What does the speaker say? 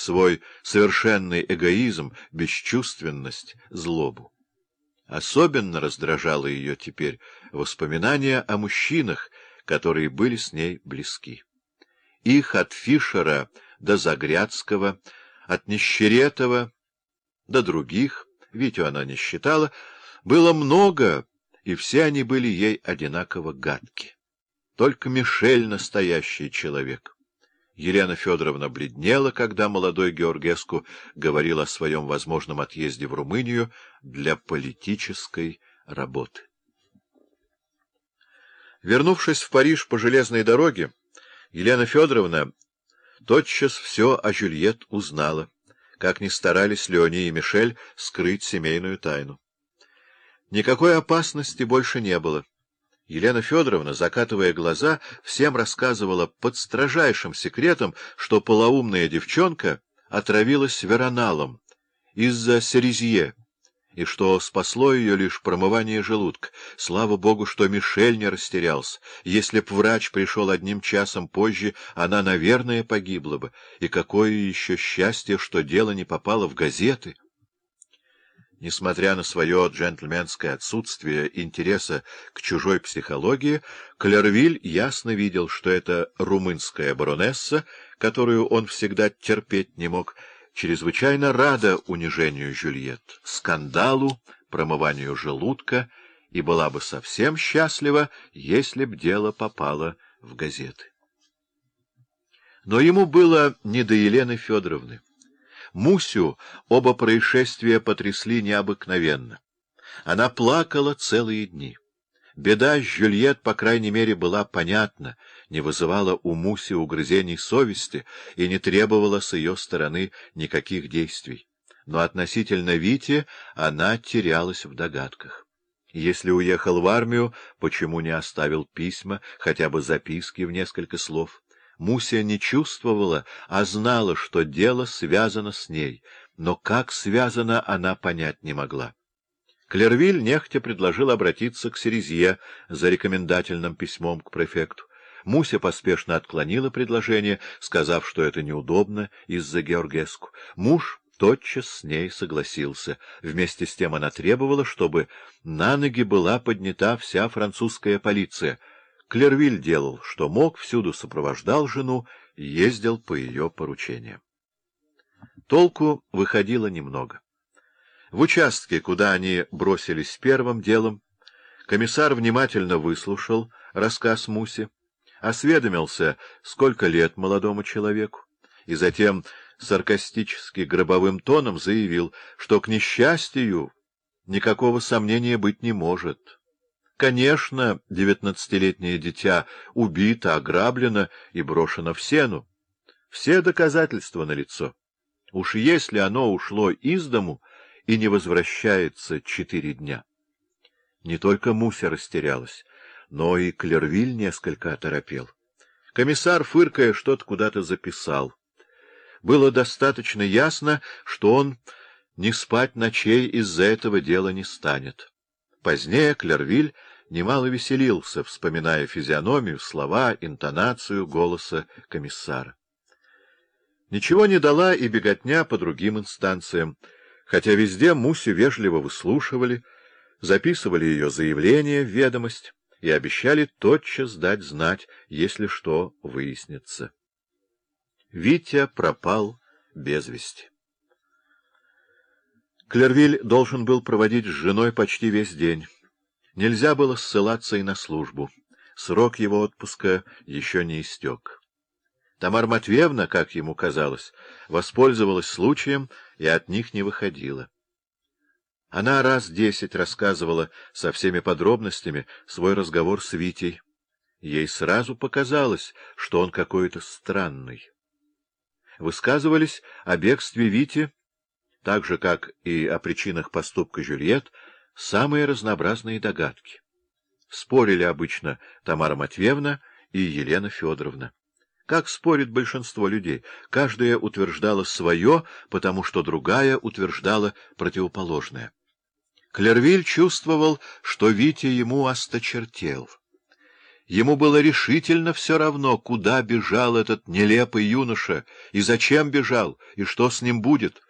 свой совершенный эгоизм, бесчувственность, злобу. Особенно раздражало ее теперь воспоминания о мужчинах, которые были с ней близки. Их от Фишера до Загрядского, от Нищеретова до других, Витю она не считала, было много, и все они были ей одинаково гадки. Только Мишель — настоящий человек. Елена Федоровна бледнела, когда молодой Георгеску говорил о своем возможном отъезде в Румынию для политической работы. Вернувшись в Париж по железной дороге, Елена Федоровна тотчас все о Жюльет узнала, как ни старались Леони и Мишель скрыть семейную тайну. Никакой опасности больше не было. Елена Федоровна, закатывая глаза, всем рассказывала под строжайшим секретом, что полоумная девчонка отравилась вероналом из-за серезье, и что спасло ее лишь промывание желудка. Слава богу, что Мишель не растерялся. Если б врач пришел одним часом позже, она, наверное, погибла бы. И какое еще счастье, что дело не попало в газеты. Несмотря на свое джентльменское отсутствие интереса к чужой психологии, Клервиль ясно видел, что эта румынская баронесса, которую он всегда терпеть не мог, чрезвычайно рада унижению Жюльет, скандалу, промыванию желудка, и была бы совсем счастлива, если б дело попало в газеты. Но ему было не до Елены Федоровны. Мусю оба происшествия потрясли необыкновенно. Она плакала целые дни. Беда Жюльет, по крайней мере, была понятна, не вызывала у Муси угрызений совести и не требовала с ее стороны никаких действий. Но относительно Вити она терялась в догадках. Если уехал в армию, почему не оставил письма, хотя бы записки в несколько слов? Муся не чувствовала, а знала, что дело связано с ней, но как связано, она понять не могла. Клервиль нехотя предложил обратиться к Серезье за рекомендательным письмом к префекту. Муся поспешно отклонила предложение, сказав, что это неудобно из-за Георгеску. Муж тотчас с ней согласился. Вместе с тем она требовала, чтобы на ноги была поднята вся французская полиция — Клервиль делал, что мог, всюду сопровождал жену, ездил по ее поручениям. Толку выходило немного. В участке, куда они бросились первым делом, комиссар внимательно выслушал рассказ Муси, осведомился, сколько лет молодому человеку, и затем саркастически гробовым тоном заявил, что, к несчастью, никакого сомнения быть не может. Конечно, девятнадцатилетнее дитя убито, ограблено и брошено в сену. Все доказательства налицо. Уж если оно ушло из дому и не возвращается четыре дня. Не только Муся растерялась, но и Клервиль несколько оторопел. Комиссар, фыркая, что-то куда-то записал. Было достаточно ясно, что он не спать ночей из-за этого дела не станет. Позднее Клервиль немало веселился, вспоминая физиономию, слова, интонацию голоса комиссара. Ничего не дала и беготня по другим инстанциям, хотя везде Мусю вежливо выслушивали, записывали ее заявление в ведомость и обещали тотчас дать знать, если что выяснится. Витя пропал без вести. Клервиль должен был проводить с женой почти весь день. Нельзя было ссылаться и на службу. Срок его отпуска еще не истек. Тамара Матвеевна, как ему казалось, воспользовалась случаем и от них не выходила. Она раз десять рассказывала со всеми подробностями свой разговор с Витей. Ей сразу показалось, что он какой-то странный. Высказывались о бегстве Вити, так же, как и о причинах поступка Жюльет, самые разнообразные догадки. Спорили обычно Тамара Матвеевна и Елена Федоровна. Как спорит большинство людей, каждая утверждала свое, потому что другая утверждала противоположное. Клервиль чувствовал, что Витя ему осточертел. Ему было решительно все равно, куда бежал этот нелепый юноша, и зачем бежал, и что с ним будет.